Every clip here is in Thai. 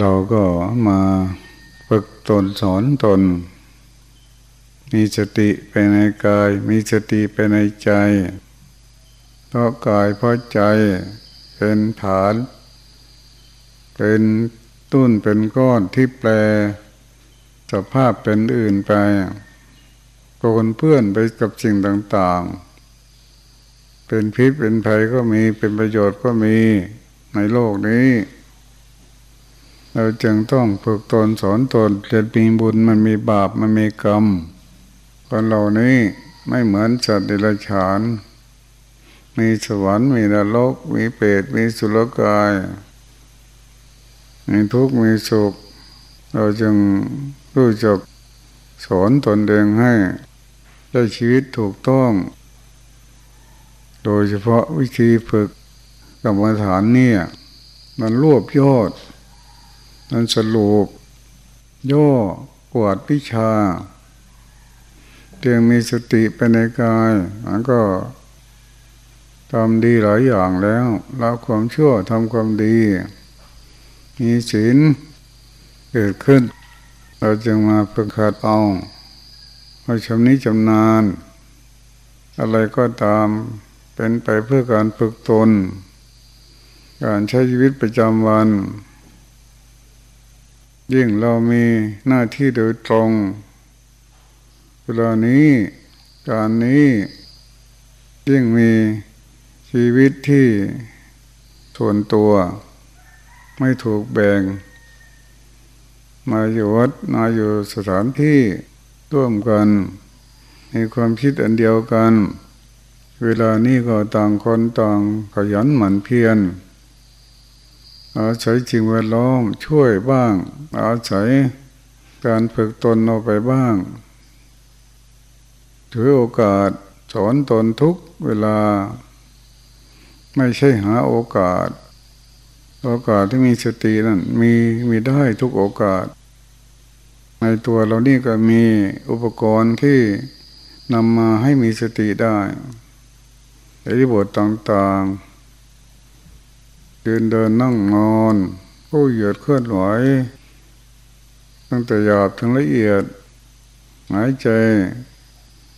เราก็มาฝึกตนสอนตน มีสติไปในกาย มีสติไปในใจ เพราะกายเพราะใจเป็นฐาน เป็นตุ้นเป็นก้อนที่แปล สภาพเป็นอื่นไปปนเพื่อนไปกับสิ่งต่างๆ เป็นพิษเป็นภัยก็มีเป็นประโยชน์ก็มีในโลกนี้ เราจึงต้องฝึกตนสอนตนจะมีบุญมันมีบาปมันมีกรรมคนเหล่านี้ไม่เหมือนสัตว์เดรัจฉาน มีสวรรค์มีนรกมีเปรตมีสุรกาย มีทุกข์มีสุข เราจึงรู้จักสอนตนเองให้ได้ชีวิตถูกต้อง โดยเฉพาะวิธีฝึกกรรมฐานเนี่ย มันรวบยอด มันสรุปย่อกวดวิชาเพียงมีสติไปในกายมันก็ทำดีหลายอย่างแล้วละความชั่วทำความดี มีศีลเกิดขึ้น เราจึงมาฝึกขัดเอาเราชำนิชำนาญ อะไรก็ตามเป็นไปเพื่อการฝึกตน การใช้ชีวิตประจำวัน ยิ่งเรามีหน้าที่โดยตรง เวลานี้การนี้ยิ่งมีชีวิตที่ส่วนตัว ไม่ถูกแบ่ง มาอยู่วัดมาอยู่สถานที่ร่วมกัน มีความคิดอันเดียวกัน เวลานี้ก็ต่างคนต่างขยันหมั่นเพียร อาศัยจริงแวดล้อมช่วยบ้าง อาศัยการฝึกตนเอาไปบ้าง ถือโอกาสสอนตนทุกเวลา ไม่ใช่หาโอกาส โอกาสที่มีสตินั่นมีมีได้ทุกโอกาส ในตัวเรานี่ก็มีอุปกรณ์ที่นำมาให้มีสติได้ในบทต่างๆ เดินเดินนั่งนอนผู้เหยียดเคลื่อนไหว ตั้งแต่หยาบถึงละเอียด หายใจ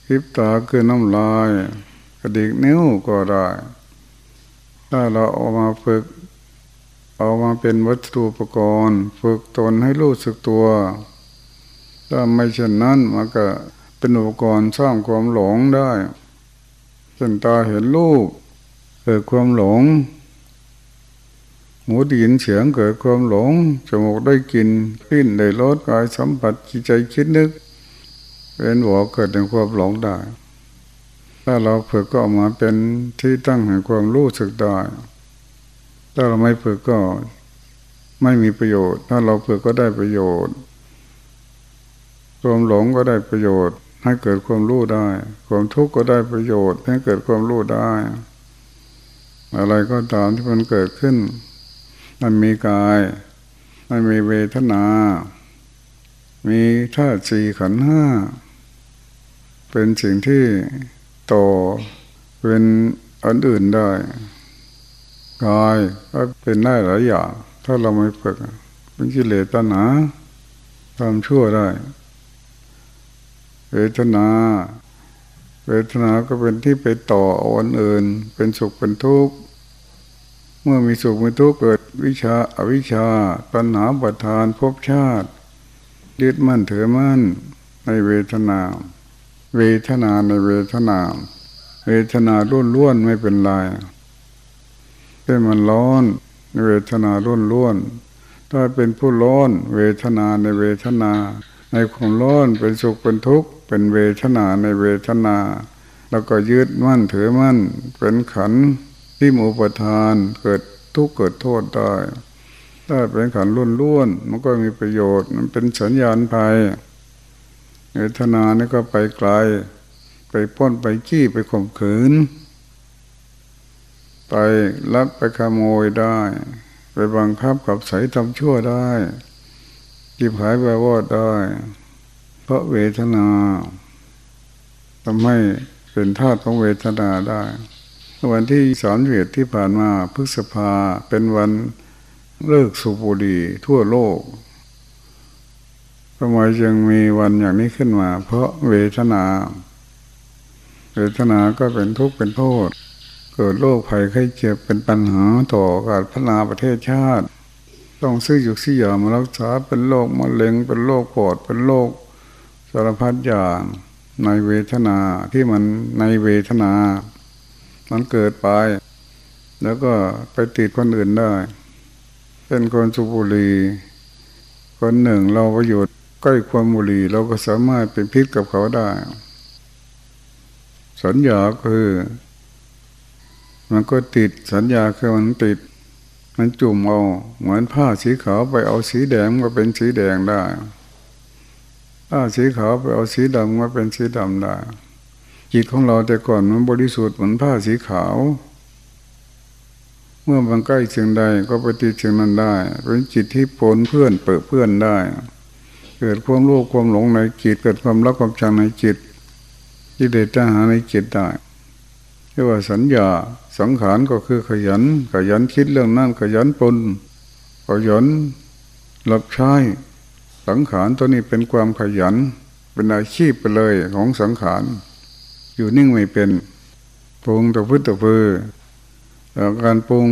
คิบตาคือน้ำลาย กระดิกนิ้วก็ได้ ถ้าเราเอามาฝึก เอามาเป็นวัตถุอุปกรณ์ ฝึกตนให้รู้สึกตัว ถ้าไม่เช่นนั้นมันก็เป็นอุปกรณ์สร้างความหลงได้เช่นตาเห็นรูปเกิดความหลง หูได้ยินเสียงเกิดความหลง จมูกได้กลิ่นลิ้นได้รสกายสัมผัสจิตใจคิดนึก เป็นหัวเกิดในความหลงได้ ถ้าเราฝึกก็ออกมาเป็นที่ตั้งแห่งความรู้สึกได้ ถ้าเราไม่ฝึกก็ไม่มีประโยชน์ ถ้าเราฝึกก็ได้ประโยชน์ ความหลงก็ได้ประโยชน์ ให้เกิดความรู้ได้ ความทุกข์ก็ได้ประโยชน์ ให้เกิดความรู้ได้ อะไรก็ตามที่มันเกิดขึ้น มันมีกาย มันมีเวทนา มีธาตุสี่ขันห้า เป็นสิ่งที่โตเป็นอันอื่นได้กายก็เป็นได้หลายอย่างถ้าเราไม่ฝึกเป็นกิเลสตัณหาทำชั่วได้ เวทนา เวทนาก็เป็นที่ไปต่ออันอื่น เป็นสุขเป็นทุกข์ เมื่อมีสุขมีทุกข์เกิด วิชาอวิชาปัญหาประทานภพชาติ ยึดมั่นถือมั่นในเวทนา เวทนาในเวทนา เวทนาล้วนล้วนไม่เป็นไรเป็นมันร้อนในเวทนาล้วนล้วนถ้าเป็นผู้ร้อนเวทนาในเวทนา ในความร้อนเป็นสุขเป็นทุกข์ เป็นเวทนาในเวทนา แล้วก็ยึดมั่นถือมั่น เป็นขันที่มุปทานเกิด ทุกข์เกิดโทษได้ ถ้าเป็นขันล้วนล้วนมันก็มีประโยชน์ มันเป็นสัญญาณภัยเวทนานี่ก็ไปไกล ไปป้นไปขี้ไปข่มขืน ไปลักไปขโมยได้ ไปบังคับกับใสทำชั่วได้จีบหายไปวอดได้ เพราะเวทนาทำให้เป็นธาตุของเวทนาได้ วันที่สามเวทที่ผ่านมาพฤษภาเป็นวันเลิกสูบบุหรี่ทั่วโลกทำไมจึงมีวันอย่างนี้ขึ้นมา เพราะเวทนา เวทนาก็เป็นทุกข์เป็นโทษ เกิดโรคภัยไข้เจ็บเป็นปัญหาต่อการพัฒนาประเทศชาติ ต้องซื้อยุกซื้อยามารักษาเป็นโรคมะเร็งเป็นโรคปอดเป็นโรคสารพัดอย่างในเวทนาที่มันในเวทนา มันเกิดไป แล้วก็ไปติดคนอื่นได้ เป็นคนสุบุรี คนหนึ่งเราประโยชน์ใกล้ความบุรีเราก็สามารถเป็นพิษกับเขาได้ สัญญาคือ มันก็ติดสัญญาคือมันติด มันจุ่มเอาเหมือนผ้าสีขาวไปเอาสีแดงมาเป็นสีแดงได้ถ้าสีขาวไปเอาสีดำมาเป็นสีดำได้ จิตของเราแต่ก่อนมันบริสุทธิ์เหมือนผ้าสีขาว เมื่อมันใกล้เชียงใดก็ไปติเชียงนั้นได้ เป็นจิตที่ปนเพื่อนเปิดเพื่อนได้ เกิดความโลภความหลงในจิต เกิดความรักความชังในจิตที่เดชหาในจิตได้เรียกว่าสัญญาสังขารก็คือขยัน ขยันคิดเรื่องนั้นขยันปนขยันรับใช้สังขารตัวนี้เป็นความขยัน เป็นอาชีพไปเลยของสังขาร อยู่นิ่งไม่เป็นปรุงตะพื้นตะพือแต่การปรุง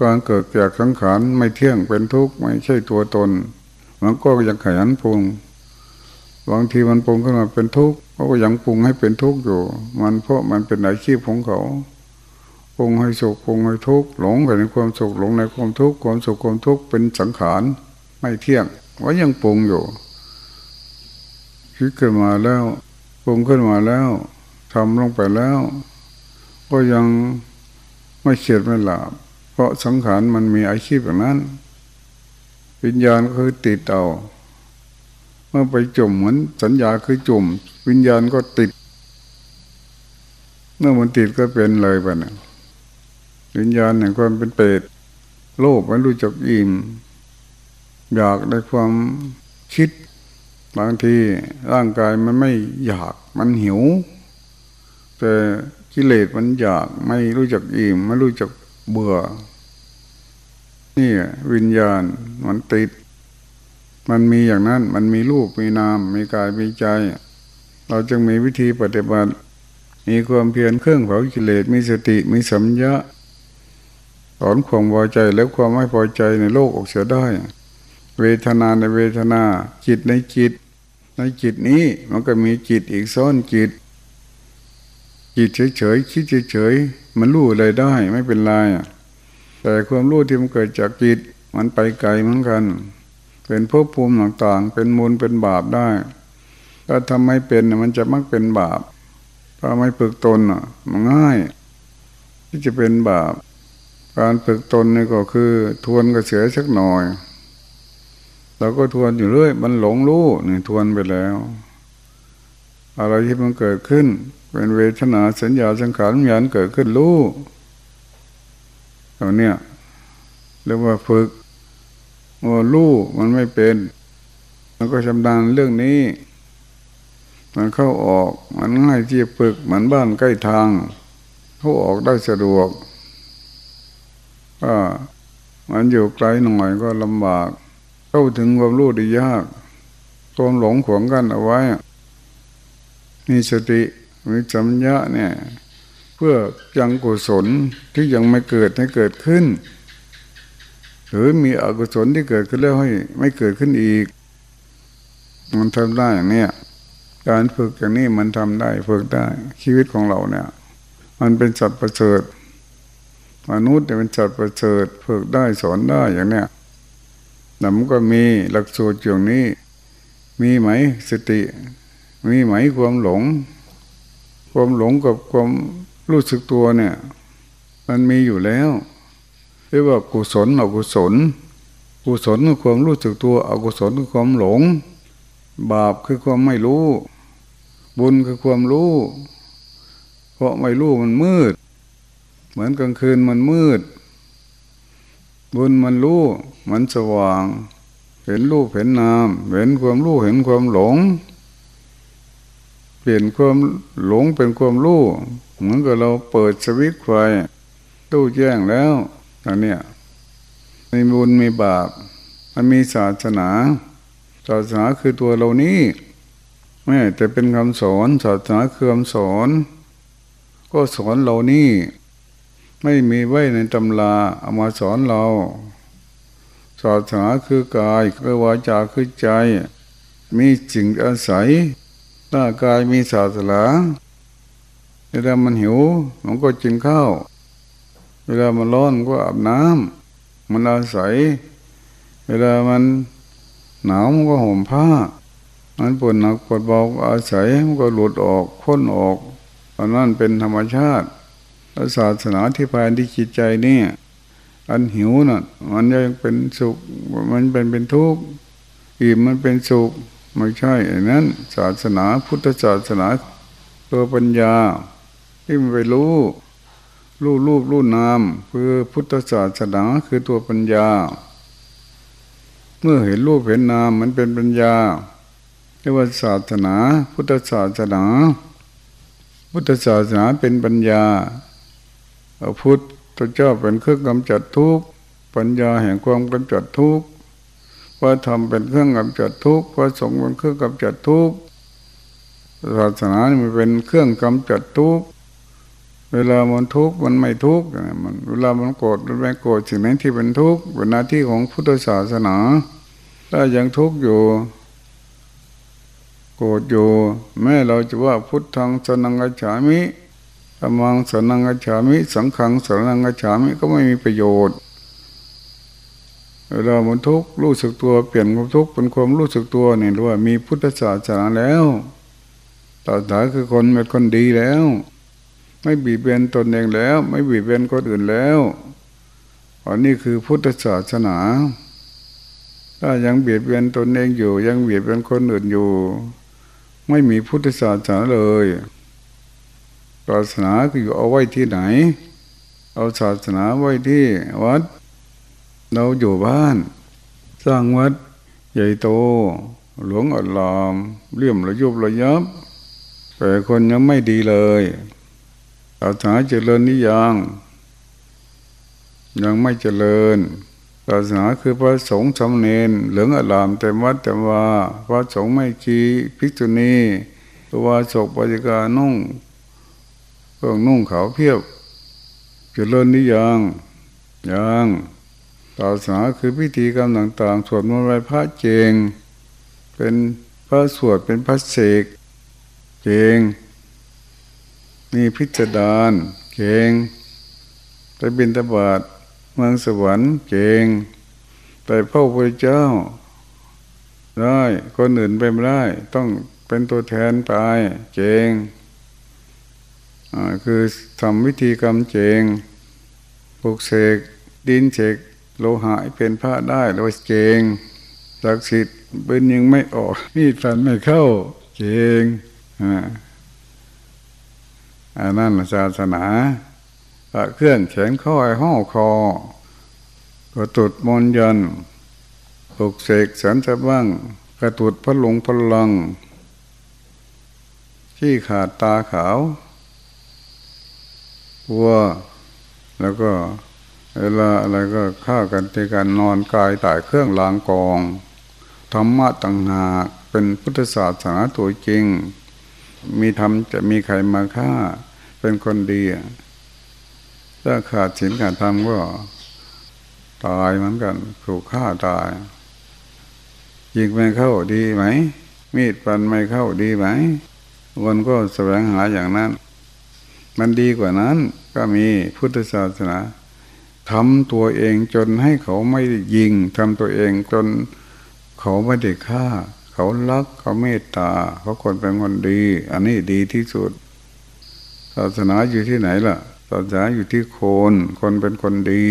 การเกิดจากสังขารไม่เที่ยงเป็นทุกข์ไม่ใช่ตัวตน มันก็ยังขยันปรุงบางทีมันปรุงขึ้นมาเป็นทุกข์เขาก็ยังปรุงให้เป็นทุกข์อยู่ มันเพราะมันเป็นอาชีพของเขาปรุงให้สุขปรุงให้ทุกข์หลงไปในความสุขหลงในความทุกข์ความสุขความทุกข์เป็นสังขารไม่เที่ยงว่ายังปรุงอยู่คิดขึ้นมาแล้วปรุงขึ้นมาแล้ว ทำลงไปแล้ว ก็ยังไม่เฉียดไม่หลับเพราะสังขารมันมีอาชีพแบบนั้น วิญญาณก็คือติดเอาเมื่อไปจุ่มเหมือนสัญญาคือจุ่มวิญญาณก็ติด เมื่อมันติดก็เป็นเลยไปนะวิญญาณอย่งความเป็นเปรตโลภไม่รู้จักอิ่มอยากในความคิดบางทีร่างกายมันไม่อยากมันหิว แต่กิเลสมันอยากไม่รู้จักอิ่มไม่รู้จักเบื่อ นี่วิญญาณมันติด มันมีอย่างนั้น มันมีรูปมีนาม มีกายมีใจ เราจึงมีวิธีปฏิบัติ มีความเพียรเครื่องเผากิเลสมีสติมีสัมยะถอนความพอใจและความไม่พอใจในโลกออกเสียได้ เวทนาในเวทนาจิตในจิต ในจิตนี้มันก็มีจิตอีกซ้อนจิต จิตเฉยๆคิดเฉยๆมันรู้อะไรได้ไม่เป็นไรแต่ความรู้ที่มันเกิดจากจิตมันไปไกลเหมือนกัน เป็นภพภูมิต่างๆ เป็นมูลเป็นบาปได้ ถ้าทำไม่เป็นมันจะมักเป็นบาป ถ้าไม่ฝึกตนมันง่าย ที่จะเป็นบาป การฝึกตนนี่ก็คือ ทวนกระเสือสักหน่อยเราก็ทวนอยู่เรื่อย มันหลงรู้นี่ทวนไปแล้ว อะไรที่มันเกิดขึ้น เป็นเวทนาสัญญาสังขารวิญญาณเกิดขึ้นรู้ตรงเนี้ยเรียกว่าฝึกโอ้รู้มันไม่เป็น มันก็ชำนาญเรื่องนี้ มันเข้าออก มันง่ายที่ฝึกเหมือนบ้านใกล้ทาง เข้าออกได้สะดวกก็มันอยู่ไกลหน่อยก็ลำบาก เข้าถึงความรู้ได้ยากความหลงขวงกันเอาไว้ มีสติมีสัมยะเนี่ย เพื่อยังกุศลที่ยังไม่เกิดให้เกิดขึ้น หรือมีอกุศลที่เกิดขึ้นแล้วให้ไม่เกิดขึ้นอีก มันทำได้อย่างนี้การฝึกอย่างนี้มันทำได้ฝึกได้ชีวิตของเราเนี่ย มันเป็นสัตว์ประเสริฐมนุษย์เนี่ยเป็นสัตว์ประเสริฐฝึกได้สอนได้อย่างเนี้ยแต่มันก็มีหลักสูตรอย่างนี้ มีไหมสติ มีไหมความหลง ความหลงกับความรู้สึกตัวเนี่ย มันมีอยู่แล้วเรียกว่ากุศลอกุศล กุศลคือความรู้สึกตัว อกุศลคือความหลง บาปคือความไม่รู้ บุญคือความรู้ เพราะไม่รู้มันมืด เหมือนกลางคืนมันมืด บุญมันรู้ มันสว่าง เห็นรูปเห็นนาม เห็นความรู้เห็นความหลง ปลี่ยนความหลงเป็นความรู้เหมือนกับเราเปิดสวิตไฟตู้แจ้งแล้วอันเนี้ยมีบุญมีบาป มันมีศาสนาศาสนาคือตัวเรานี้แม่จะเป็นคำสอนศาสนาคือคำสอน ก็สอนเรานี่ไม่มีไว้ในตำราเอามาสอนเราศาสนาคือกายคือวาจาคือใจ มีสิ่งอาศัย ร่างกายมีศาสนาเวลามันหิว มันก็กินข้าว เวลามันร้อนก็อาบน้ำมันอาศัย เวลามันหนาวมันก็ห่มผ้า มันปวดหนักปวดเบาอาศัยมันก็หลุดออกพ้นออกอันนั้นเป็นธรรมชาติศาสนาที่ภายในจิตใจนี่อันหิวน่ะ มันยังเป็นสุข มันเป็นเป็นทุกข์อิ่มมันเป็นสุข ไม่ใช่อันนั้น ศาสนาพุทธศาสนาตัวปัญญา ที่มันไปรู้รู้รูปรู้นามคือพุทธศาสนาคือตัวปัญญา เมื่อเห็นรูปเห็นนามมันเป็นปัญญาเรียกว่าศาสนา พุทธศาสนา พุทธศาสนาเป็นปัญญาพุทธเจ้าเป็นเครื่องกำจัดทุกข์ปัญญาแห่งความกำจัดทุกข์ พระธรรมเป็นเครื่องกำจัดทุกข์พระสงฆ์เป็นเครื่องกำจัดทุกข์ศาสนามันเป็นเครื่องกำจัดทุกข์เวลามันทุกข์มันไม่ทุกข์มันเวลามันโกรธมันไม่โกรธสิ่งนั้นที่เป็นทุกข์เป็นหน้าที่ของพุทธศาสนา ถ้ายังทุกข์อยู่ โกรธอยู่ แม้เราจะว่าพุทธังสนังกัจฉามิธรรมังสนังกัจฉามิ สังขังสนังกัจฉามิก็ไม่มีประโยชน์ เวลามันทุกข์รู้สึกตัวเปลี่ยนความทุกข์เป็นความรู้สึกตัวเนี่ยรู้ว่ามีพุทธศาสนาแล้วต่อสาคือคนเป็นคนดีแล้ว ไม่บีบเบียนตนเองแล้ว ไม่บีบเบียนคนอื่นแล้วอันนี้คือพุทธศาสนา ถ้ายังเบียดเบียนตนเองอยู่ ยังเบียดเบียนคนอื่นอยู่ ไม่มีพุทธศาสนาเลยศาสนาคืออยู่เอาไว้ที่ไหน เอาศาสนาไว้ที่วัด เราอยู่บ้าน สร้างวัดใหญ่โต หลวงอัลลามเลี่ยมระยุบระยับ แต่คนยังไม่ดีเลยศาสนาเจริญนิยังยังไม่เจริญศาสนาคือพระสงฆ์สำเนนเหลืองอลามแต่วัดแต่ว่าพระสงฆ์ไม่คีภิกษุณีตัวศกปฏิกานุ่งเพื่องนุ่งขาวเพียบ เจะเลินนี้ยังยัง ศาสนาคือพิธีกรรมต่างๆ สวดมนต์ไหว้พระเจง เป็นพระสวดเป็นพระเสกเจงมีพิจารณาเจงไปบินตบาทเมืองสวรรค์เจงไปพระพุทธเจ้า ได้คนอื่นไปไม่ได้ ต้องเป็นตัวแทนไปเจงคือทำวิธีกรรมเจงปลูกเสกดินเสก โลหะเป็นพระได้โดยเจงศักดิ์สิทธิ์เป็นยังไม่ออกมีดฟันไม่เข้าเจงอันนั้นศาสนาเคลื่อนแขนข้อไอ้ห้อคอ ก็ตุดมนยันปลุกเสกสันสะบ้างกระตุดพลุงพลังที่ขาดตาขาววัวแล้วก็ เวลาอะไรก็ฆ่ากันในการนอนกายตายเครื่องลางกองธรรมะต่างหากเป็นพุทธศาสนาตัวจริง มีธรรมจะมีใครมาฆ่า เป็นคนดีถ้าขาดศีลขาดธรรมก็ตายเหมือนกันถูกฆ่าตายยิงไม่เข้าดีไหม มีดฟันไม่เข้าดีไหมวันก็แสวงหาอย่างนั้น มันดีกว่านั้นก็มีพุทธศาสนา ทำตัวเองจนให้เขาไม่ยิงทำตัวเองจนเขาไม่ได้ฆ่า เขารักเขาเมตตาเขาคนเป็นคนดี อันนี้ดีที่สุด ศาสนาอยู่ที่ไหนล่ะ ศาสนาอยู่ที่คน คนเป็นคนดี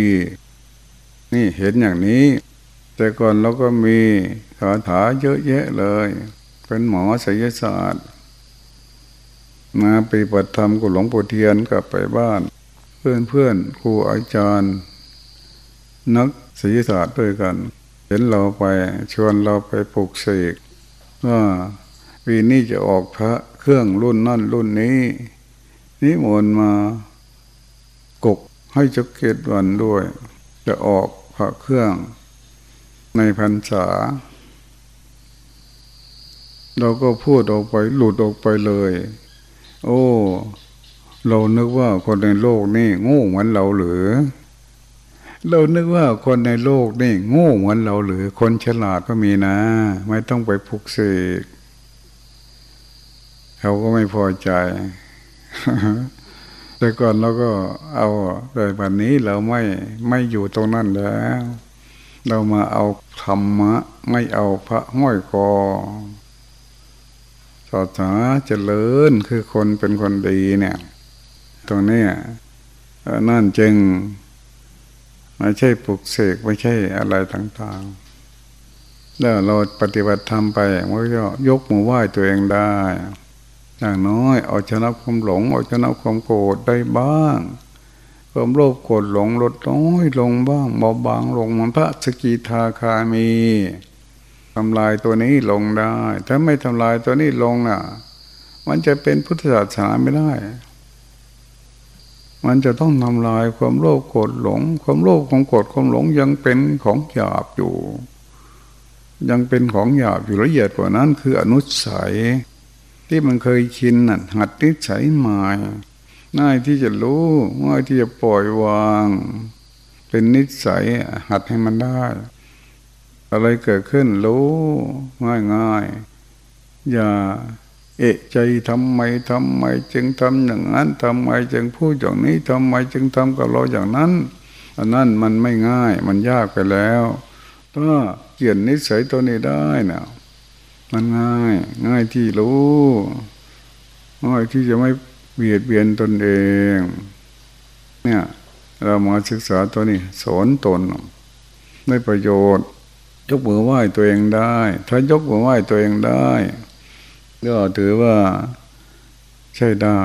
นี่เห็นอย่างนี้ แต่ก่อนเราก็มีคาถาเยอะแยะเลย เป็นหมอศิลศาสตร์ มาปฏิบัติธรรมกับหลวงปู่เทียนกลับไปบ้าน พื่อนเพื่อนครูอาจารย์ นักศิลศาสตร์ด้วยกัน เห็นเราไปชวนเราไปปลูกเสกว่าปีนี้จะออกพระเครื่องรุ่นนั่นรุ่นนี้นิมนต์มากกให้จักเกตวันด้วย จะออกพระเครื่องในพรรษา เราก็พูดออกไปหลุดออกไปเลย โอ้ เรานึกว่าคนในโลกนี่โง่เหมือนเราหรือ เรานึกว่าคนในโลกนี่โง่เหมือนเราหรือ คนฉลาดก็มีนะ ไม่ต้องไปพุกเสกเขาก็ไม่พอใจ แต่ก่อนเราก็เอาแต่วันนี้เราไม่ไม่อยู่ตรงนั้นแล้ว เรามาเอาธรรมะ ไม่เอาพระห้อยคอศาสนาเจริญคือคนเป็นคนดีเนี่ย ตรงนี้นั่นจึงไม่ใช่ปลุกเสกไม่ใช่อะไรต่างๆ แล้วเราปฏิบัติธรรมไปมันก็ยกมือไหว้ตัวเองได้ อย่างน้อยเอาชนะความหลงเอาชนะความโกรธได้บ้างความโลภโกรธหลงลดน้อยลงบ้างเบาบางลงมันพระสกิทาคามีทำลายตัวนี้ลงได้ ถ้าไม่ทำลายตัวนี้ลงน่ะ มันจะเป็นพุทธศาสนาไม่ได้ มันจะต้องทำลายความโลภโกรธหลง ความโลภของโกรธความหลงยังเป็นของหยาบอยู่ ยังเป็นของหยาบอยู่ละเอียดกว่านั้นคืออนุสัย ที่มันเคยชินน่ะหัดนิสัยใหม่ง่ายที่จะรู้ง่ายที่จะปล่อยวาง เป็นนิสัยหัดให้มันได้ อะไรเกิดขึ้นรู้ง่ายง่ายอย่า เอะใจทำไมทำไม จึงทำอย่างนั้นทำไมจึงพูดอย่างนี้ทำไมจึงทำกับเราอย่างนั้น อันนั้นมันไม่ง่าย มันยากไปแล้วถ้าเปลี่ยนนิสัยตัวนี้ได้นะมันง่าย ง่ายที่รู้ง่ายที่จะไม่เบียดเบียนตนเอง เนี่ย เรามาศึกษาตัวนี้สอนตนได้ประโยชน์ ยกมือไหว้ตัวเองได้ ถ้ายกมือไหว้ตัวเองได้ ก็ถือว่าใช่ได้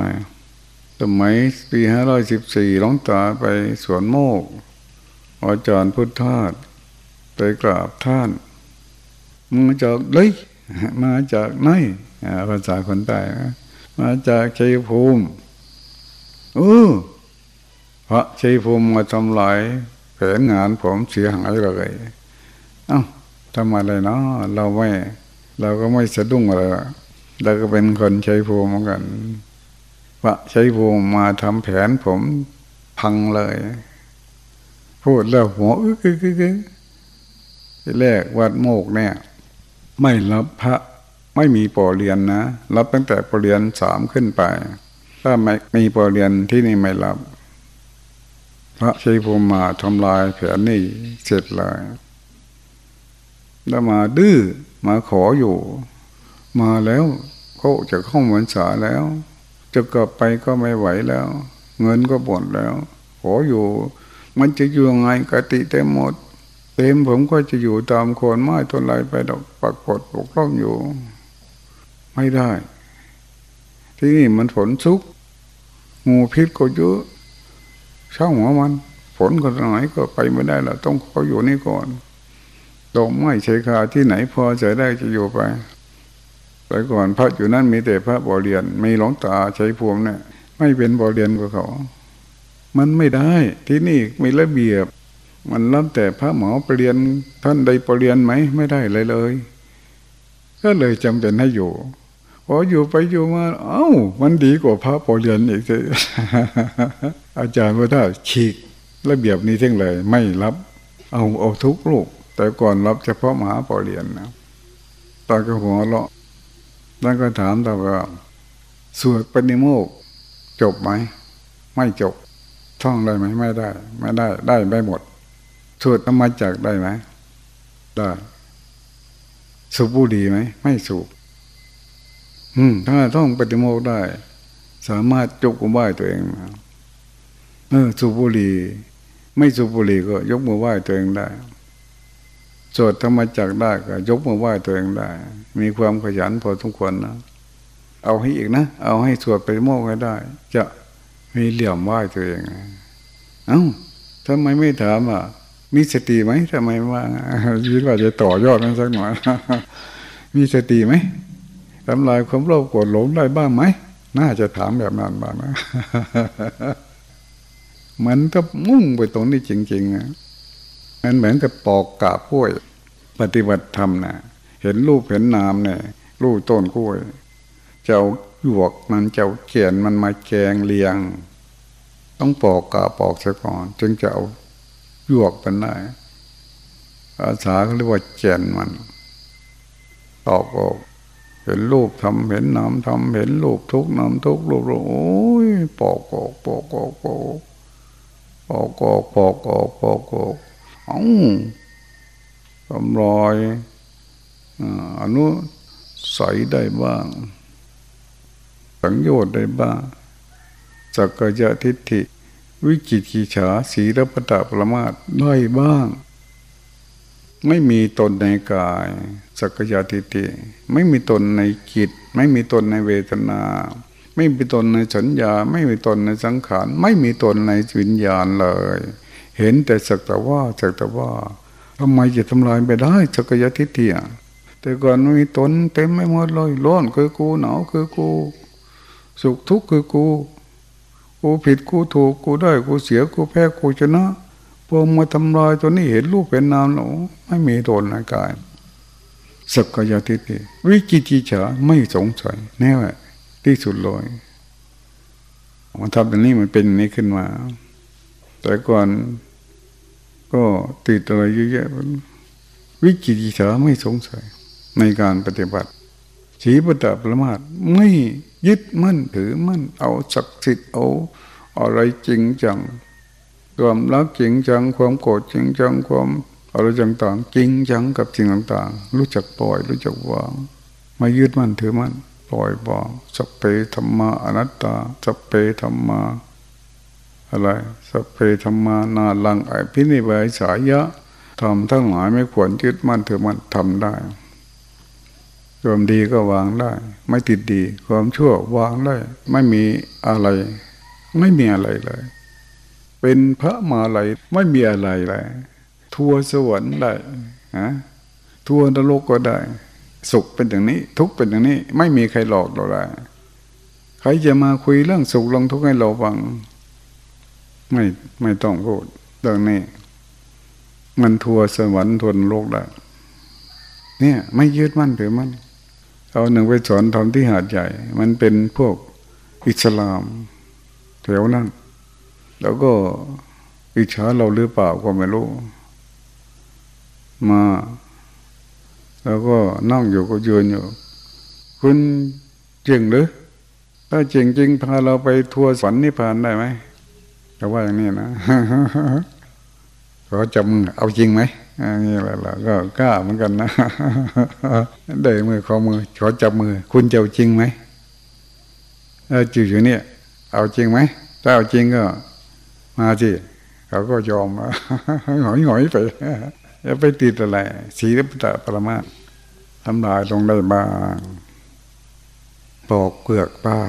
สมัยปีห้าร้อยสิบสี่หลวงตาไปสวนโมก อาจารย์พุทธาสไปกราบท่านมาจากเลยมาจากไหนภาษาคนใต้มาจากชัยภูมิเออพระชัยภูมิมาทำลายแผนงานผมเสียหายเลยเอ้าทำอะไรเนาะเราไม่ เราก็ไม่สะดุ้งอะไร เราก็เป็นคนใช้ภูมิเหมือนกันพระใช้ภูมิมาทำแผนผมพังเลย พูดแล้วหัวอึกอึกอึกที่แรกวัดโมกเนี่ย ไม่รับพระไม่มีปอเรียนนะ รับตั้งแต่ปอเรียนสามขึ้นไป ถ้าไม่มีปอเรียนที่นี่ไม่รับ พระชัยภูมิมาทำลายแผนนี่เสร็จเลยแล้วมาดื้อมาขออยู่ มาแล้วเขาจะเข้าเหมือนสาแล้ว จะกลับไปก็ไม่ไหวแล้ว เงินก็หมดแล้วขออยู่ มันจะอยู่ยังไงกติเต็มหมด เต็มผมก็จะอยู่ตามคนไม้ต้นไรไปดอกปักกดปกล้องอยู่ ไม่ได้ ที่นี่มันฝนซุกงูพิษก็เยอะช่างหัวมันฝนก็ไหนก็ไปไม่ได้ละต้องขออยู่นี่ก่อนดอกไม้เชคาที่ไหนพอจะได้จะอยู่ไป แต่ก่อนพระอยู่นั่นมีแต่พระบอเรียนมีหลวงตาใช้พวงเนี่ยไม่เป็นบอเรียนกับเขา มันไม่ได้ที่นี่มีระเบียบ มันรับแต่พระหมอปรเรียนท่านใดปรเรียนไหมไม่ได้เลยเลย ก็เลยจำเป็นให้อยู่พออยู่ไปอยู่มา เอา้า มันดีกว่าพระปรเรียนอีกเลยอาจารย์ว่าถ้าฉีกระเบียบนี้ทั้งเลย ไม่รับ เอาเอาทุกลูก แต่ก่อนรับเฉพาะมหาปรเรียนนะตอนก็หัวเราะ แล้วก็ถามต่อว่าสวดปณิโมกจบไหม ไม่จบ ท่องได้ไหมไม่ได้ ไม่ได้ ได้ไม่หมดสวดนมาจากได้ไหมได้สูบบุหรี่ไหมไม่สูบอืมถ้าท่องปฏิโมกได้ สามารถจบกุมไหว้ตัวเองเออสูบบุหรี่ไม่สูบบุหรี่ก็ยกมือไหว้ตัวเองได้ สวดธรรมจักได้ก็ยกมือไหว้ตัวเองได้ มีความขยันพอทุกคนนะ เอาให้อีกนะ เอาให้สวดไปโมกให้ได้ จะมีเหลี่ยมไหว้ตัวเอง เอ้าทำไมไม่ถามอะ มีสติไหมทำไมว่าคิดว่าจะต่อยอดนั้นสักหน่อย มีสติไหมทำลายความโลภโกรธหลงได้บ้างไหม น่าจะถามแบบนั้นบ้างนะ มันก็มุ่งไปตรงนี้จริงๆนะ มันเหมือนกับปอกกาบกล้วย ปฏิบัติธรรมนะเห็นรูปเห็นนามเนี่ยรูปต้นกล้วย เจ้าหยวกมันเจ้าเขียนมันมาแกงเลียง ต้องปอกกาปอกซะก่อน จึงจะเอาหยวกเป็นได้อาสาเขาเรียกว่าแกนมันตอกออก เห็นรูปทำเห็นนามทำเห็นรูปทุกนามทุกรูปโอ้ยปอกออกปอกออกปอกปอกออกปอกออกปอกออก อ๋อทำรอยอนุใสได้บ้าง สังโยชน์ได้บ้าง สักกายทิฏฐิ วิจิกิจฉาสีรปตะประมาทได้บ้าง ไม่มีตนในกาย สักกายทิฏฐิ ไม่มีตนในจิต ไม่มีตนในเวทนา ไม่มีตนในสัญญา ไม่มีตนในสังขาร ไม่มีตนในวิญญาณเลย เห็นแต่สักแต่ว่าสักแต่ว่าทำไมจะทำลายไปได้สักกายทิฏฐิแต่ก่อนมีตนเต็มไม่หมดเลยร้อนคือกูหนาวคือกู สุขทุกข์คือกู กูผิดกูถูกกูได้กูเสียกูแพ้กูชนะพอมาทำลายตัวนี้เห็นรูปเป็นนามหนูไม่มีตนในกายสักกายทิฏฐิวิจิจิฉาไม่สงสัยแน่ที่สุดเลยมันทำแบบนี้มันเป็นนี้ขึ้นมา แต่ก่อน ก็ติดอะไรเยอะแยะวิจิจิฉาไม่สงสัยในการปฏิบัติชีปตะประมาทไม่ยึดมั่นถือมั่นเอาศักดิ์สิทธิ์เอาอะไรจริงจังความรักจริงจัง ความโกรธจริงจังความอะไรต่างๆจริงจังกับสิ่งต่างๆ รู้จักปล่อยรู้จักวางไม่ยึดมั่นถือมั่นปล่อยวางสัพเพธรรมาอนัตตาสัพเพธรรมา อะไรสัพเพธรรมานาลังไอพินิบายสายะทำทั้งหลายไม่ควรยึดมั่นถือมั่นทำได้ความดีก็วางได้ ไม่ติดดี ความชั่ววางได้ ไม่มีอะไร ไม่มีอะไรเลย เป็นพระมาลัยไม่มีอะไรเลยทัวสวรรค์ได้ฮะทัวนรกก็ได้ สุขเป็นอย่างนี้ ทุกเป็นอย่างนี้ ไม่มีใครหลอกเราได้ใครจะมาคุยเรื่องสุขลงทุกข์ให้เราฟัง ไม่ไม่ต้องพูดเรื่องนี้ มันทัวสวรรค์ทวนโลกได้เนี่ย ไม่ยืดมั่นถือมั่นเอาหนึ่งไปสอนทำที่หาดใหญ่ มันเป็นพวกอิสลามแถวนั้น แล้วก็อิจฉาเราหรือเปล่าก็ไม่รู้ มา แล้วก็นั่งอยู่ก็ยืนอยู่ คุณจริงหรือ ถ้าจริงจริงพาเราไปทัวร์ฝันนิพพานได้ไหม แต่ว่าอย่างนี้นะขอจับเอาจริงไหมนี่แหละเราก็กล้าเหมือนกันนะได้มือขอมือขอจับมือ คุณจะเอาจริงไหมเออจู่อยู่เนี่ย เอาจริงไหมถ้าเอาจริงก็ มาสิเขาก็ยอมหอยหอยไปจะไปติดอะไรสีริปตะปรมาทำลายลงได้บ้างตอกเปลือกบ้าง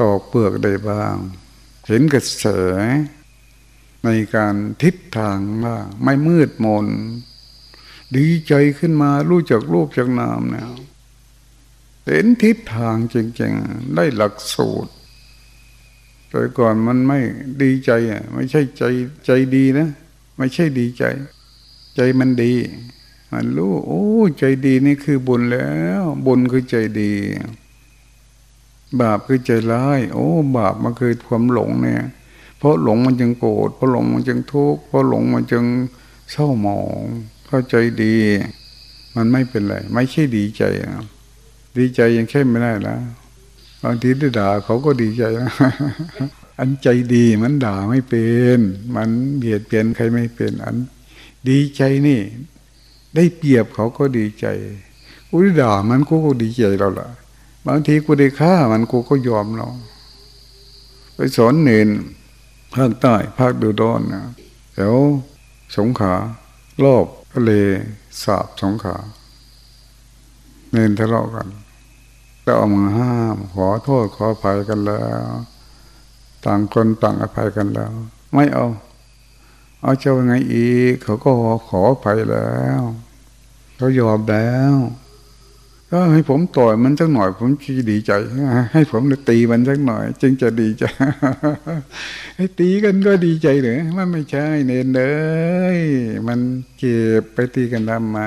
ตอกเปลือกได้บ้าง เห็นกระแสในการทิศทางว่าไม่มืดมน ดีใจขึ้นมารู้จักรูปจากนามเนี่ยเห็นทิศทางจริงๆ ได้หลักสูตรแต่ก่อนมันไม่ดีใจอะไม่ใช่ใจใจดีนะ ไม่ใช่ดีใจ ใจมันดี มันรู้ โอ้ ใจดีนี่คือบุญแล้ว บุญคือใจดี บาปคือใจร้าย โอ้ บาปมันคือความหลงเนี่ย เพราะหลงมันจึงโกรธเพราะหลงมันจึงทุกข์เพราะหลงมันจึงเศร้าหมอง เข้าใจดี มันไม่เป็นไร ไม่ใช่ดีใจนะดีใจยังแค่ไม่ได้ล้วบางทีได้ด่าเขาก็ดีใจนะอันใจดีมันด่าไม่เป็น มันเบียดเบียนใครไม่เป็น อัน ดีใจนี่ ได้เปรียบเขาก็ดีใจกูได้ด่ามันกูก็ดีใจเราละ บางทีกูได้ฆ่ามันกูก็ยอมเราไปสอนเนนภาคใต้ภาคดูดอนนะแถวสงขารอบทะเลสาบสงขาเนนทะเลาะกันก็เอามาห้าม ขอโทษขออภัยกันแล้ว ต่างคนต่างอภัยกันแล้ว ไม่เอา เอาเจ้าไงอีก เขาก็ขออภัยแล้ว เขายอมแล้ว ก็ให้ผมต่อยมันสักหน่อย ผมจะดีใจ ให้ผมตีมันสักหน่อย จึงจะดีใจให้ตีกันก็ดีใจหรือมันไม่ใช่เนนเลยมันเก็บไปตีกันทำไม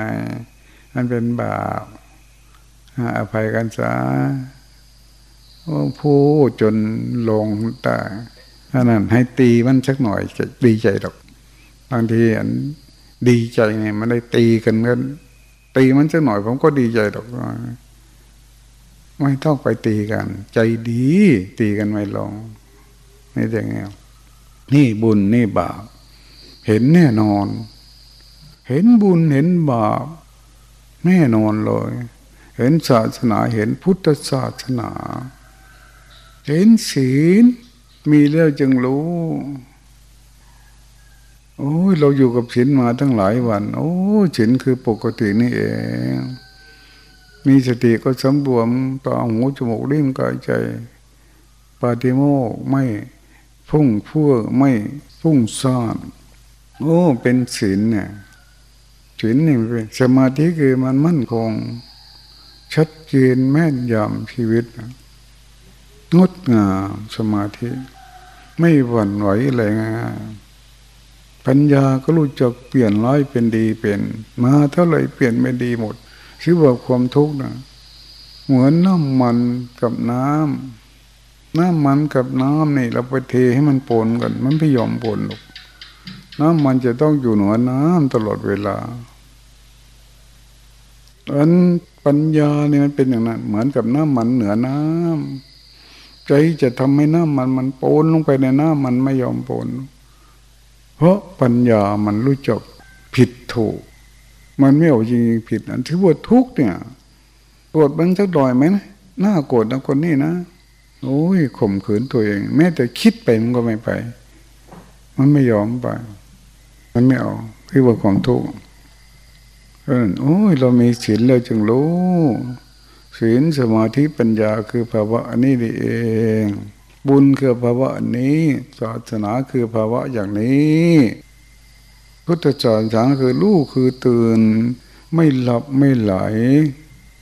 มันเป็นบาปอภัยกันซะพูดจนลงตาถ้านั้นให้ตีมันสักหน่อยจะดีใจหรอกบางทีอันดีใจเนี่ยมันได้ตีกันกัน ตีมันสักหน่อยผมก็ดีใจหรอกไม่ต้องไปตีกัน ใจดี ตีกันไม่ลงนี่อย่างเงี้ยนี่บุญนี่บาปเห็นแน่นอน เห็นบุญเห็นบาปแน่นอนเลย เห็นศาสนาเห็นพุทธศาสนา เห็นศีลมีแล้วจึงรู้ โอ้ยเราอยู่กับศีลมาตั้งหลายวัน โอ้ศีลคือปกตินี่เอง มีสติก็สำรวมตาหูจมูกลิ้นกายใจปาติโมกไม่พุ่งพั่วไม่พุ่งซ่านโอ้เป็นศีลเนี่ยศีลนี่เป็นสมาธิคือมันมั่นคง ชัดเจนแม่นยำชีวิตงดงามสมาธิ ไม่หวั่นไหวอะไรงา ปัญญาก็รู้จักเปลี่ยนร้ายเป็นดีเป็นมาเท่าไหร่เปลี่ยนไม่ดีหมดชื่อว่าความทุกข์นะเหมือนน้ำมันกับน้ำน้ำมันกับน้ำนี่ เราไปเทให้มันปนกัน มันไม่ยอมปนหรอกน้ำมันจะต้องอยู่เหนือน้ำตลอดเวลาอันปัญญาเนี่ยมันเป็นอย่างนั้น เหมือนกับน้ำมันเหนือน้ำใจจะทำให้น้ำมันมันปนลงไปในน้ำมันไม่ยอมปน เพราะปัญญามันรู้จักผิดถูก มันไม่เอาจริงผิดอันที่ว่าทุกเนี่ยโกรธมันจะดอยไหมนะน้าโกรธนะคนนี้นะโอ้ยข่มขืนตัวเอง แม้แต่คิดไปมันก็ไม่ไป มันไม่ยอมไป มันไม่เอาคือว่าความทุกข์เออโอ้ยเรามีศีลเราจึงรู้ศีลสมาธิปัญญาคือภาวะอันนี้ดีเอง บุญคือภาวะนี้ ศาสนาคือภาวะอย่างนี้ พุทธจารย์คือรู้คือตื่น ไม่หลับไม่ไหล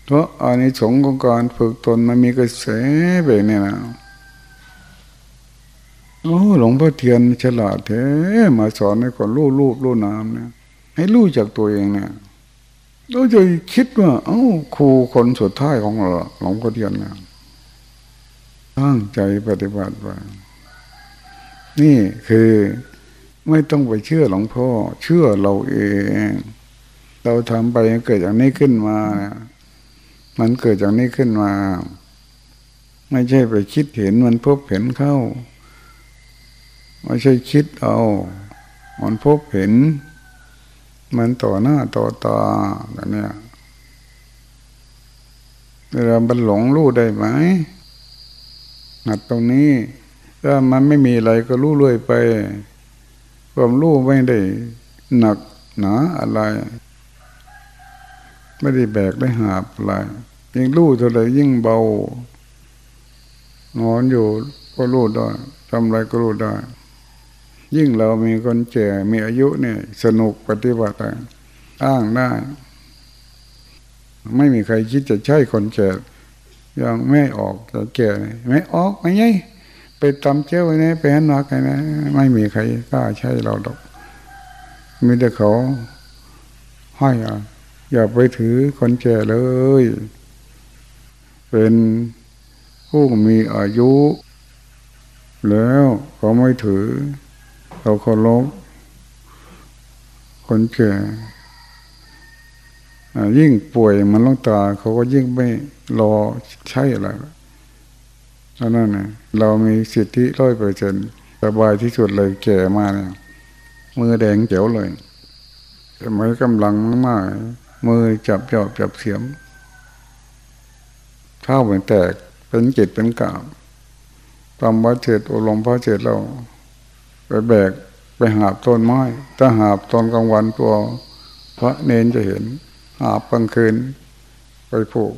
เพราะอานิสงส์ของการฝึกตนมันมีกระแสแบบนี้นะโอ้หลวงพ่อเทียนฉลาดแท้มาสอนให้คนรู้รูปรู้นามเนี่ยให้รู้จากตัวเองเนี่ยเราจะคิดว่า เอ้าครูคนสุดท้ายของเราหลวงพ่อเทียนเนี่ย ตั้งใจปฏิบัติไปนี่คือไม่ต้องไปเชื่อหลวงพ่อ เชื่อเราเอง เราทำไปเกิดอย่างนี้ขึ้นมา มันเกิดจากนี้ขึ้นมา ไม่ใช่ไปคิดเห็นมันพบเห็นเข้า ไม่ใช่คิดเอา มันพบเห็น มันต่อหน้าต่อตาแบบนี้เวลาบันหลงรู้ได้ไหม หัดตรงนี้ ถ้ามันไม่มีอะไรก็รู้เรื่อยไป ความรู้ไม่ได้หนักหนาอะไร ไม่ได้แบกได้หาบอะไรยิ่งรู้เท่าไรยิ่งเบานอนอยู่ก็รู้ได้ทำอะไรก็รู้ได้ ยิ่งเรามีคนแก่มีอายุเนี่ย สนุกปฏิบัติอ้างได้ ไม่มีใครคิดจะใช่คนแก่ อยังไม่ออกจะแก่ไม่ออกไม่ไงไปตำเจ้าไว้นะไปหันนักไงนะไม่มีใครกล้าใช่เราดอกมีแต่เขาให้อะอย่าไปถือคนแก่เลย เป็นผู้มีอายุ แล้วเขาไม่ถือเราเคารพคนแก่ ยิ่งป่วยมันลงตาเขาก็ยิ่งไม่รอใช่อะไรเพราะนั่นนะเรามีสิทธิร้อยเปอร์เซ็นสบายที่สุดเลยแก่มาเนี่ยมือแดงเจ๋วเลยแต่มือกำลังมากมือจับจอบจับเสียมเท้าเหมือนแตกเป็นจิตเป็นกาบตามวัดเจตอลมพระเจตเรา ไปแบกไปหาบต้นไม้ ถ้าหาบตอนกลางวันตัว พระเนนจะเห็น หาบกลางคืน ไปผูก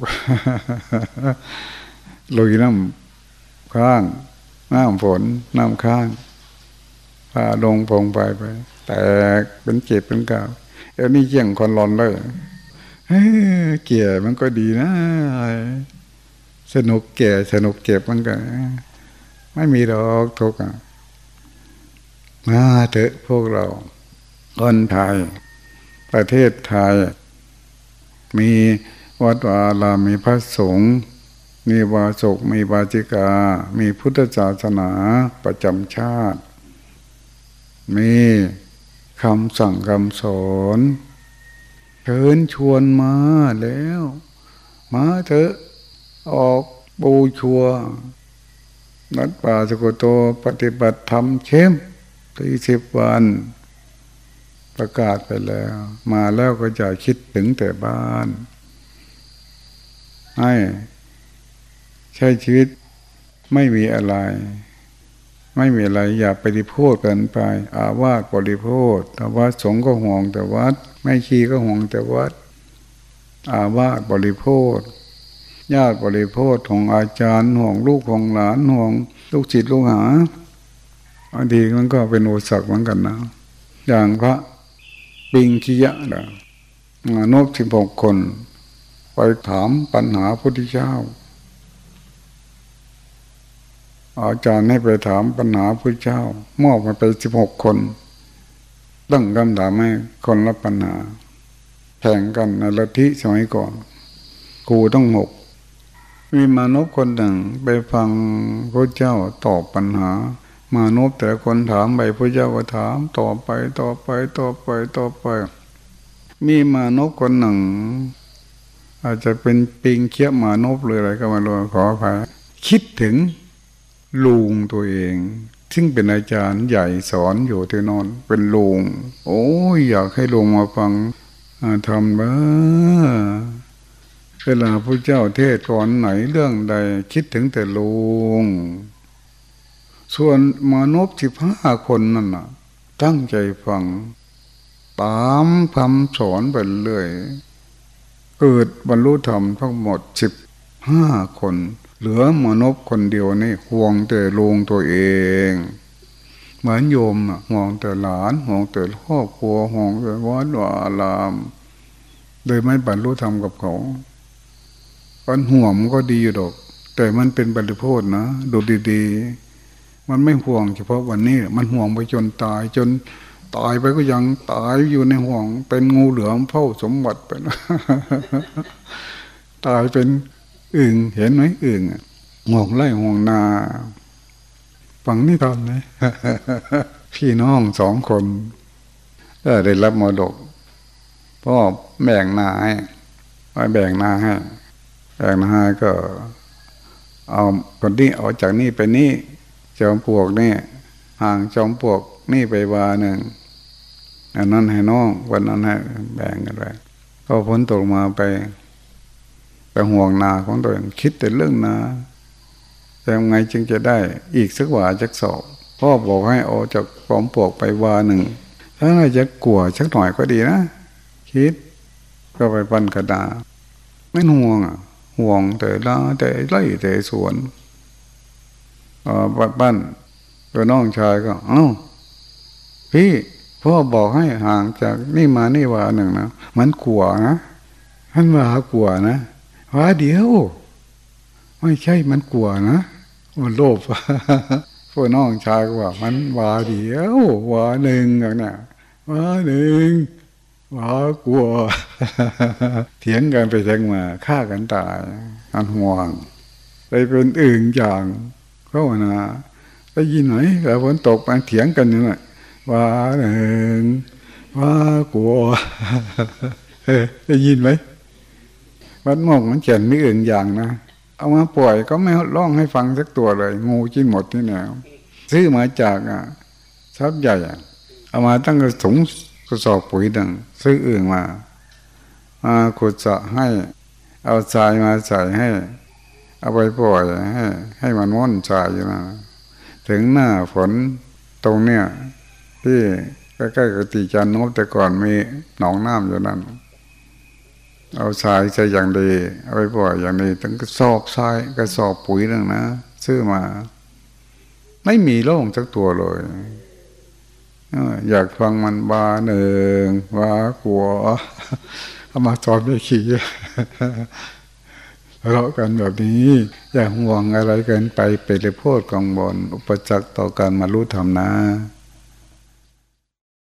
ลุยน้ำข้างน้ำฝนน้ำข้างพาลงพงไปไป แตกเป็นเจ็บเป็นกาวเอ้นี่เยี่ยงคนร้อนเลยเกี่ยมันก็ดีนะ สนุกแก่สนุกเก็บมันก็ไม่มีดอกทุกข์มาเถอะพวกเราคนไทย ประเทศไทย มีวัดวาลามีพระสงฆ์มีวาสกมีวาจิกา มีพุทธศาสนาประจำชาติ มีคำสั่งคำสอนเชิญชวนมาแล้ว มาเถอะออกบูชัวนัดป่าสกุโตปฏิบัติธรรมเข้มที่สิบวัน ประกาศไปแล้ว มาแล้วก็จะคิดถึงแต่บ้านให้ใช้ชีวิตไม่มีอะไร ไม่มีอะไรอย่าไปดิโพดกันไป อาวาสบริโภคแต่วัดสงก็ห่วงแต่วัด ไม่ชี้ก็ห่วงแต่วัด อาวาสบริโภคญาติบริโภคของอาจารย์ห่วงลูกของหลานห่วงลูกจิตลูกหาบางทีมันก็เป็นโอสักเหมือนกันนะ อย่างพระ ปิงคิยะนะมนบสิบหกคน ไปถามปัญหาพุทธเจ้า อาจารย์ให้ไปถามปัญหาพุทธเจ้า มอบมาไปสิบหกคนตั้งคำถามให้คนรับปัญหาแข่งกันในลัทธิสมัยก่อนครูต้องหกมีมนุษย์คนหนึ่งไปฟังพระเจ้าตอบปัญหา มนุษย์แต่คนถามไปพระเจ้าก็ถามต่อไปต่อไปต่อไปต่อไป มีมนุษย์คนหนึ่ง อาจจะเป็นปิงเคียบมนุษย์เลยอะไรก็มาลขออภัยคิดถึงลุงตัวเอง ซึ่งเป็นอาจารย์ใหญ่สอนอยู่ที่นอนเป็นลุงโอ้ยอยากให้ลุงมาฟังทำบ้าเวลาพระเจ้าเทศก่อนไหนเรื่องใด คิดถึงแต่ลุง ส่วนมนุษย์สิบห้าคนนั่นน่ะตั้งใจฟัง ตามคำสอนไปเลยเกิดบรรลุธรรมทั้งหมดสิบห้าคน เหลือมนุษย์คนเดียวนี่ห่วงแต่ลงตัวเอง เหมือนโยมห่วงแต่หลานห่วงแต่ครอบครัวห่วงแต่วัดวาลามเลยไม่บรรลุธรรมกับเขาปันห่วงมันก็ดีอยู่ดอก แต่มันเป็นบริโภคนะ ดูดีๆ มันไม่ห่วง เฉพาะวันนี้ มันห่วงไปจนตาย จนตายไปก็ยังตายอยู่ในห่วง เป็นงูเหลือมเฝ้าสมบัติไปนะตายเป็นอึ่งเห็นไหมอึ่งห่วงไล่ห่วงนาฟังนี่ทำเลยพี่น้องสองคนได้รับมรดกพ่อแบ่งนาให้แบ่งนาให้แองนาก็ เอาคนนี้เอาจากนี่ไปนี่ จอมปลวกนี่ห่างจอมปลวกนี่ไปวาหนึ่งอันนั้นให้น้องวันนั้นให้แบ่งกันไปก็พ้นตกมาไปไปห่วงนาของตัวเองคิดแต่เรื่องนาแต่ไงจึงจะได้อีกสักว่าจักสอบพ่อบอกให้เอาจากจอมปลวกไปวาหนึ่งถ้าเราจะกลัวสักหน่อยก็ดีนะ คิดก็ไปปั้นกระดา ไม่ห่วงอะห่วงแต่ละแต่ไล่แต่สวน อ่าบ้นตัวน้องชายก็เอ้าพี่พ่อบอกให้ห่างจากนี่มานี่ว่าหนึ่งนะมันขวนะมันมาหากลัวนะว่าเดียว ไม่ใช่มันกลัวนะมันโลภพ่อน้องชายก็ว่ามันว่าเดียวว่าหนึ่งอย่างนี้ว่าหนึ่งว่ากลัว เถียงกันไปเถียงมาฆ่ากันตายอันห่วงไปเป็นอื่นอย่าง เขาว่านะได้ยินไหมแต่ฝนตกไปเถียงกันอยู่น่ะว่าหนึ่งว่ากลัวได้ยินไหมมันมองมันเขียนไม่อื่นอย่างนะเอามาปล่อยก็ไม่ร้องให้ฟังสักตัวเลย งูกินหมดที่แนวซื้อมาจากอะทรัพย์ใหญ่เอามาตั้งกระสุงกระสอบปุ๋ยดังซื้ออื่นมามาขุดสะให้ เอาทรายมาใส่ให้ เอาไปปล่อยให้ให้มันว่อนทรายอยู่นะถึงหน้าฝนตรงเนี้ยที่ใกล้ๆกับตีจันนบแต่ก่อนมีหนองน้ำอยู่นั่นเอาทรายใส่อย่างดี เอาไปปล่อยอย่างดีตั้งกระสอบทรายกระสอบปุ๋ยนั่งนะซื้อมา ไม่มีโล่งสักตัวเลยอยากฟังมันบาหนึ่งบากลัวเอามาสอนไม่ขี่ เรากันแบบนี้ อย่าห่วงอะไรเกินไปเป็นเลยโพดกังวลอุปจักต่อการมารู้ธรรมนะ